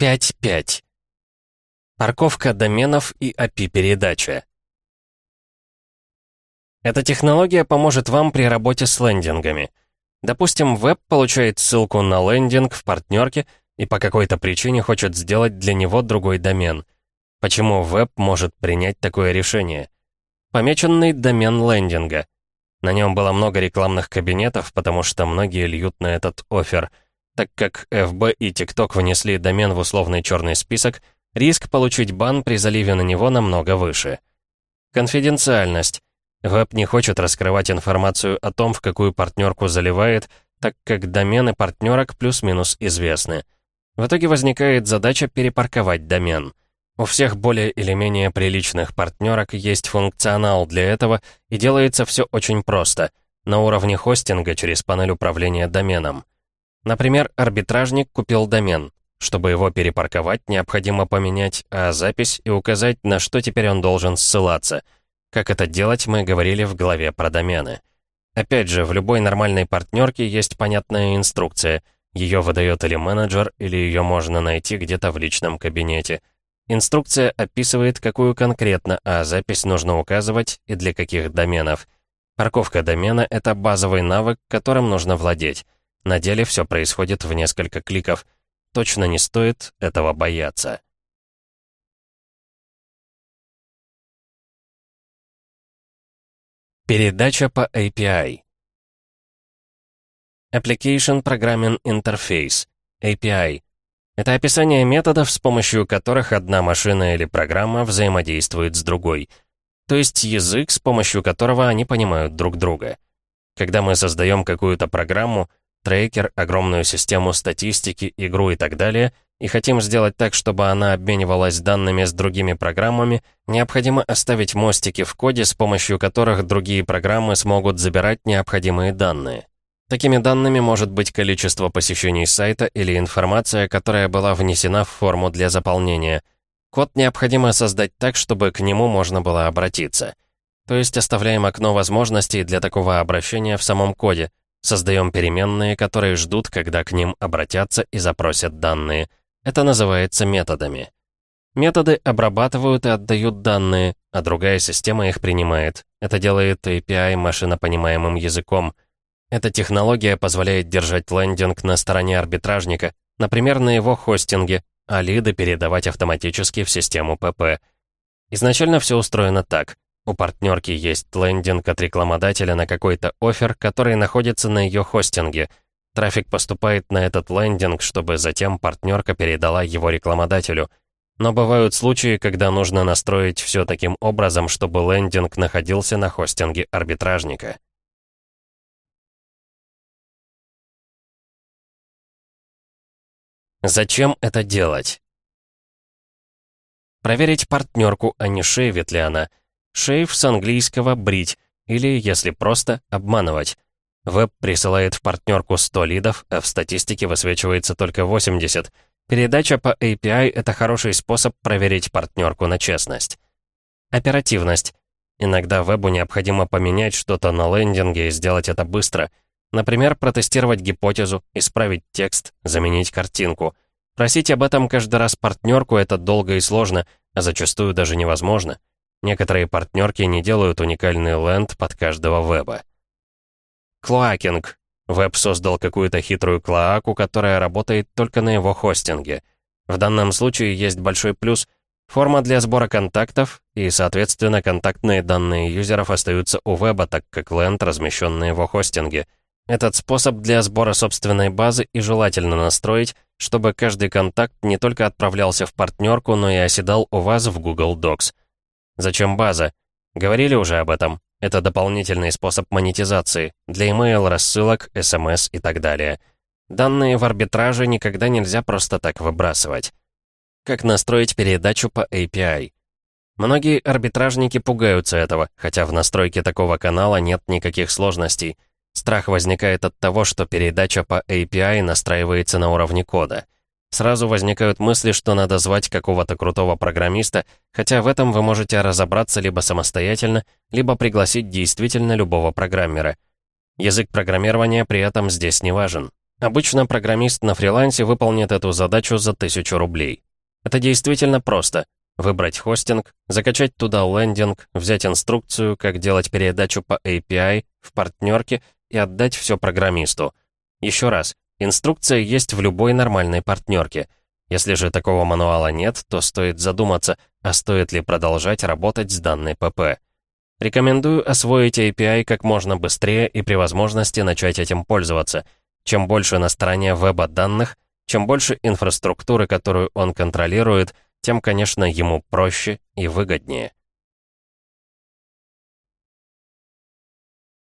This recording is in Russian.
5.5. Парковка доменов и API-передача. Эта технология поможет вам при работе с лендингами. Допустим, веб получает ссылку на лендинг в партнерке и по какой-то причине хочет сделать для него другой домен. Почему веб может принять такое решение? Помеченный домен лендинга. На нем было много рекламных кабинетов, потому что многие льют на этот офер. Так как FB и TikTok внесли домен в условный черный список, риск получить бан при заливе на него намного выше. Конфиденциальность. Веб не хочет раскрывать информацию о том, в какую партнерку заливает, так как домены партнерок плюс-минус известны. В итоге возникает задача перепарковать домен. У всех более или менее приличных партнерок есть функционал для этого, и делается все очень просто, на уровне хостинга через панель управления доменом. Например, арбитражник купил домен. Чтобы его перепарковать, необходимо поменять А-запись и указать, на что теперь он должен ссылаться — как это делать, мы говорили в главе про домены. Опять же, в любой нормальной партнерке есть понятная инструкция. Ее выдает или менеджер, или ее можно найти где-то в личном кабинете. Инструкция описывает, какую конкретно А-запись нужно указывать и для каких доменов. Парковка домена — это базовый навык, которым нужно владеть. На деле все происходит в несколько кликов. Точно не стоит этого бояться. Передача по API. Application Programming Interface, API. Это описание методов, с помощью которых одна машина или программа взаимодействует с другой. То есть язык, с помощью которого они понимают друг друга. Когда мы создаем какую-то программу, трекер, огромную систему статистики, игру и так далее — и хотим сделать так, чтобы она обменивалась данными с другими программами, необходимо оставить мостики в коде, с помощью которых другие программы смогут забирать необходимые данные. Такими данными может быть количество посещений сайта или информация, которая была внесена в форму для заполнения. Код необходимо создать так, чтобы к нему можно было обратиться. То есть оставляем окно возможностей для такого обращения в самом коде, создаем переменные, которые ждут, когда к ним обратятся и запросят данные. Это называется методами. Методы обрабатывают и отдают данные, а другая система их принимает. Это делает API машинопонимаемым языком. Эта технология позволяет держать лендинг на стороне арбитражника, например, на его хостинге, а лиды передавать автоматически в систему ПП. Изначально все устроено так. У партнерки есть лендинг от рекламодателя на какой-то офер, который находится на ее хостинге — Трафик поступает на этот лендинг, чтобы затем партнерка передала его рекламодателю. Но бывают случаи, когда нужно настроить все таким образом, чтобы лендинг находился на хостинге арбитражника. Зачем это делать? Проверить партнерку, а не шейвит ли она. Шейв с английского «брить» или, если просто, обманывать. Веб присылает в партнерку 100 лидов, а в статистике высвечивается только 80. Передача по API — это хороший способ проверить партнерку на честность. Оперативность. Иногда вебу необходимо поменять что-то на лендинге и сделать это быстро. Например, протестировать гипотезу, исправить текст, заменить картинку. Просить об этом каждый раз партнерку — это долго и сложно, а зачастую даже невозможно. Некоторые партнерки не делают уникальный ленд под каждого веба. Клоакинг. Веб создал какую-то хитрую клоаку, которая работает только на его хостинге. В данном случае есть большой плюс — форма для сбора контактов, и, соответственно, контактные данные юзеров остаются у веба, так как ленд размещен на его хостинге. Этот способ для сбора собственной базы и желательно настроить, чтобы каждый контакт не только отправлялся в партнерку, но и оседал у вас в Google Docs. Зачем база? Говорили уже об этом. Это дополнительный способ монетизации для email, рассылок, SMS и так далее. Данные в арбитраже никогда нельзя просто так выбрасывать. Как настроить передачу по API? Многие арбитражники пугаются этого, хотя в настройке такого канала нет никаких сложностей. Страх возникает от того, что передача по API настраивается на уровне кода. Сразу возникают мысли, что надо звать какого-то крутого программиста, хотя в этом вы можете разобраться либо самостоятельно, либо пригласить действительно любого программера. Язык программирования при этом здесь не важен. Обычно программист на фрилансе выполнит эту задачу за 1000 рублей. Это действительно просто. Выбрать хостинг, закачать туда лендинг, взять инструкцию, как делать передачу по API в партнерке и отдать все программисту. Еще раз, инструкция есть в любой нормальной партнерке. Если же такого мануала нет, то стоит задуматься, а стоит ли продолжать работать с данной ПП. Рекомендую освоить API как можно быстрее и при возможности начать этим пользоваться. Чем больше на стороне веба данных, чем больше инфраструктуры, которую он контролирует, тем, конечно, ему проще и выгоднее.